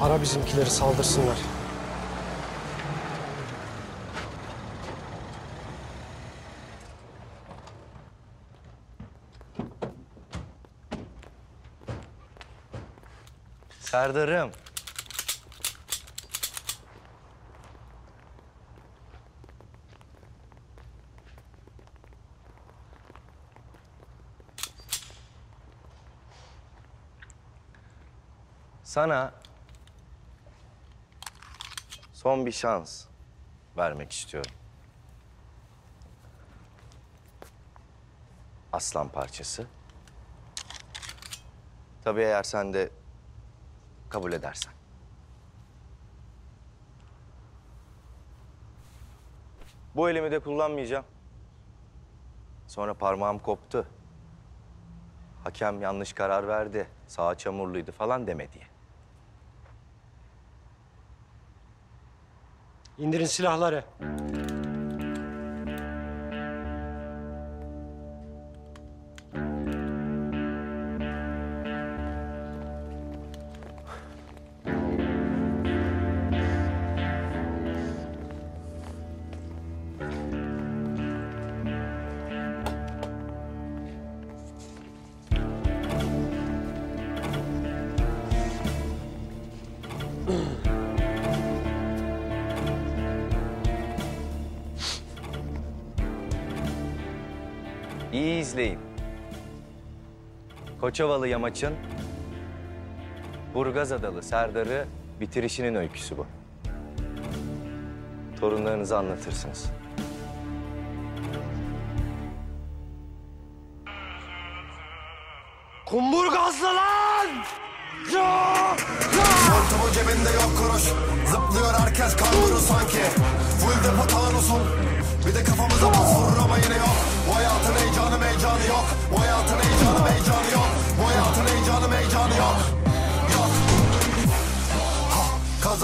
Ara bizimkileri saldırsınlar. Serdar'ım. Sana son bir şans vermek istiyorum. Aslan parçası. Tabii eğer sen de kabul edersen. Bu elimi de kullanmayacağım. Sonra parmağım koptu. Hakem yanlış karar verdi. Sağ çamurluydu falan deme diye. İndirin silahları. İyi izleyin. Koçovalı Yamaç'ın Burgaz Adalı Serdar'ı bitirişinin öyküsü bu. Torunlarınıza anlatırsınız. Kumburgazlı lan! Montumu cebinde yok kuruş Zıplıyor herkes kanguru sanki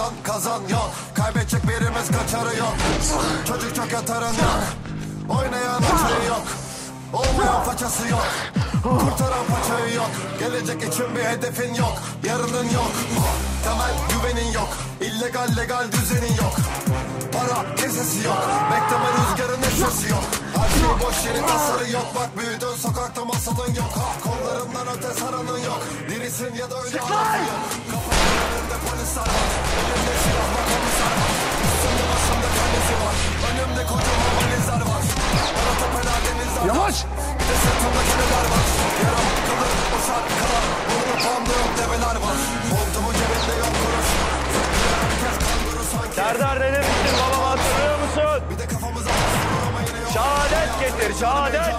Kazan kazan yok Kaybedecek birimiz kaçarı yok. Çocuk çok yatarın yok Oynayan açığı yok. Olmayan façası yok. Kurtaran paçayı yok. Gelecek için bir hedefin yok. Yarının yok. Temel güvenin yok. İllegal legal düzenin yok. Para kesesi yok. Bekleme rüzgarın neşesi yok. Her şey boş yeri tasarı yok. Bak büyüdün sokakta masalın yok. Ha, Kollarından öte saranın yok. Dirisin ya da anası yok Şehadet getir, şehadet.